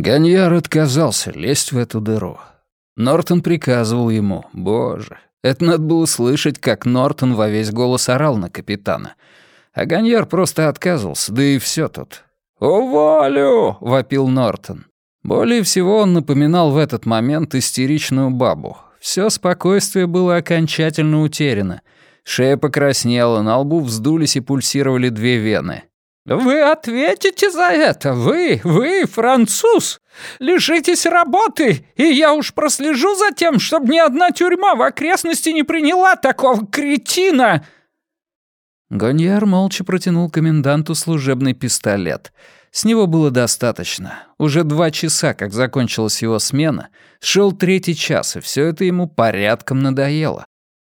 Ганьяр отказался лезть в эту дыру. Нортон приказывал ему, боже, это надо было слышать, как Нортон во весь голос орал на капитана. А Ганьяр просто отказывался, да и все тут. «Уволю!» — вопил Нортон. Более всего он напоминал в этот момент истеричную бабу. Все спокойствие было окончательно утеряно. Шея покраснела, на лбу вздулись и пульсировали две вены. «Вы ответите за это! Вы, вы, француз! Лишитесь работы, и я уж прослежу за тем, чтобы ни одна тюрьма в окрестности не приняла такого кретина!» Гоньяр молча протянул коменданту служебный пистолет. С него было достаточно. Уже два часа, как закончилась его смена, шел третий час, и все это ему порядком надоело.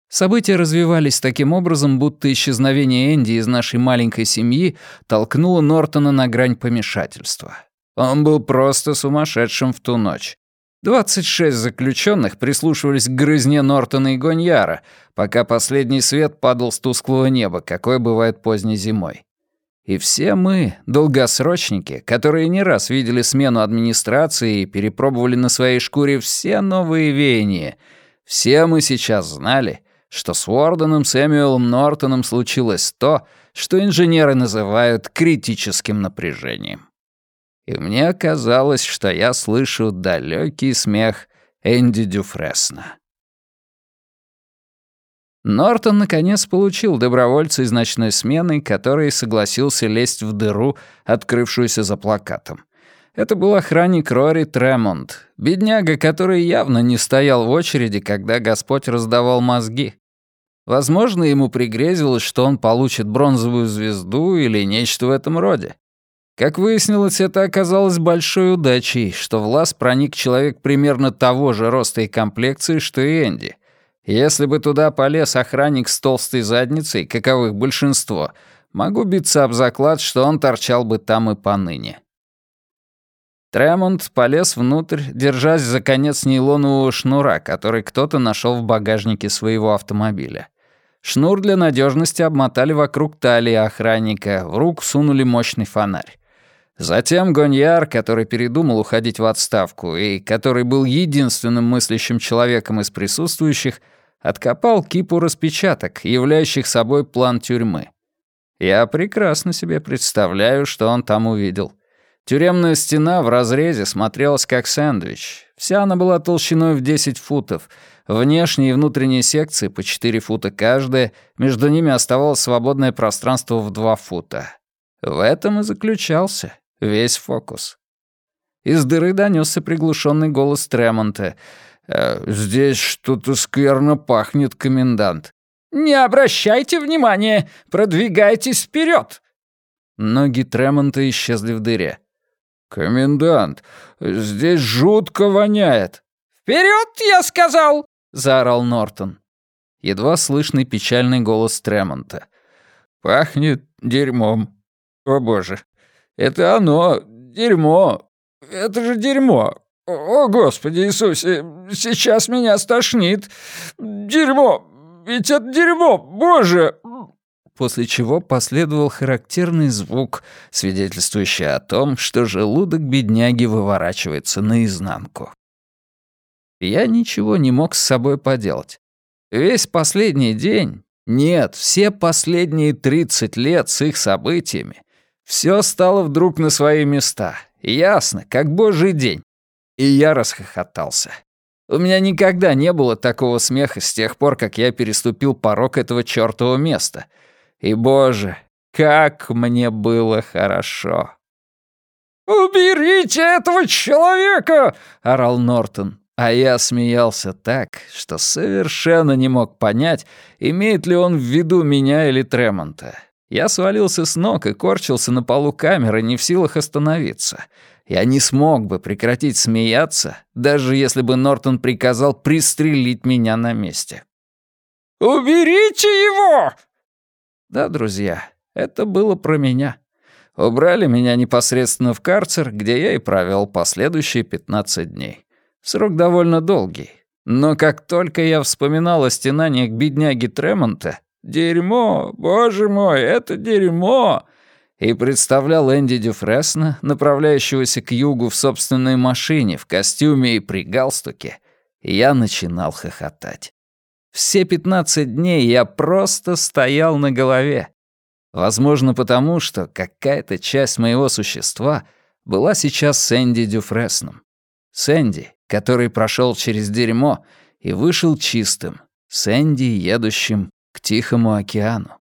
События развивались таким образом, будто исчезновение Энди из нашей маленькой семьи толкнуло Нортона на грань помешательства. Он был просто сумасшедшим в ту ночь. 26 заключенных прислушивались к грызне Нортона и Гоньяра, пока последний свет падал с тусклого неба, какое бывает поздней зимой. И все мы, долгосрочники, которые не раз видели смену администрации и перепробовали на своей шкуре все новые веяния, все мы сейчас знали — что с Уорденом Сэмюэлом Нортоном случилось то, что инженеры называют критическим напряжением. И мне казалось, что я слышу далекий смех Энди Дюфресна. Нортон наконец получил добровольца из ночной смены, который согласился лезть в дыру, открывшуюся за плакатом. Это был охранник Рори Тремонт, бедняга, который явно не стоял в очереди, когда Господь раздавал мозги. Возможно, ему пригрезилось, что он получит бронзовую звезду или нечто в этом роде. Как выяснилось, это оказалось большой удачей, что в лаз проник человек примерно того же роста и комплекции, что и Энди. Если бы туда полез охранник с толстой задницей, каковых большинство, могу биться об заклад, что он торчал бы там и поныне. Тремонт полез внутрь, держась за конец нейлонового шнура, который кто-то нашел в багажнике своего автомобиля. Шнур для надежности обмотали вокруг талии охранника, в руку сунули мощный фонарь. Затем Гоньяр, который передумал уходить в отставку и который был единственным мыслящим человеком из присутствующих, откопал кипу распечаток, являющих собой план тюрьмы. Я прекрасно себе представляю, что он там увидел. Тюремная стена в разрезе смотрелась как сэндвич. Вся она была толщиной в 10 футов. Внешние и внутренние секции по 4 фута каждая, между ними оставалось свободное пространство в 2 фута. В этом и заключался весь фокус. Из дыры донесся приглушенный голос Тремонта. «Э, «Здесь что-то скверно пахнет, комендант». «Не обращайте внимания! Продвигайтесь вперед! Ноги Тремонта исчезли в дыре. «Комендант, здесь жутко воняет!» «Вперед, я сказал!» — заорал Нортон. Едва слышный печальный голос Тремонта. «Пахнет дерьмом. О боже, это оно, дерьмо. Это же дерьмо. О, Господи Иисусе, сейчас меня стошнит. Дерьмо, ведь это дерьмо, боже!» После чего последовал характерный звук, свидетельствующий о том, что желудок бедняги выворачивается наизнанку. Я ничего не мог с собой поделать. Весь последний день, нет, все последние 30 лет с их событиями, все стало вдруг на свои места. Ясно, как божий день. И я расхохотался. У меня никогда не было такого смеха с тех пор, как я переступил порог этого чёртова места — и, боже, как мне было хорошо. «Уберите этого человека!» — орал Нортон. А я смеялся так, что совершенно не мог понять, имеет ли он в виду меня или Тремонта. Я свалился с ног и корчился на полу камеры, не в силах остановиться. Я не смог бы прекратить смеяться, даже если бы Нортон приказал пристрелить меня на месте. «Уберите его!» Да, друзья, это было про меня. Убрали меня непосредственно в карцер, где я и провел последующие 15 дней. Срок довольно долгий. Но как только я вспоминал о стенаниях бедняги Тремонта, «Дерьмо! Боже мой, это дерьмо!» и представлял Энди Дюфресна, направляющегося к югу в собственной машине, в костюме и при галстуке, я начинал хохотать. Все пятнадцать дней я просто стоял на голове. Возможно, потому что какая-то часть моего существа была сейчас с Энди Дюфресном. Сэнди, который прошел через дерьмо и вышел чистым. Сэнди, едущим к Тихому океану.